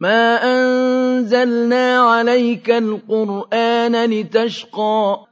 مَا أَنزَلْنَا عَلَيْكَ الْقُرْآنَ لِتَشْقَىٰ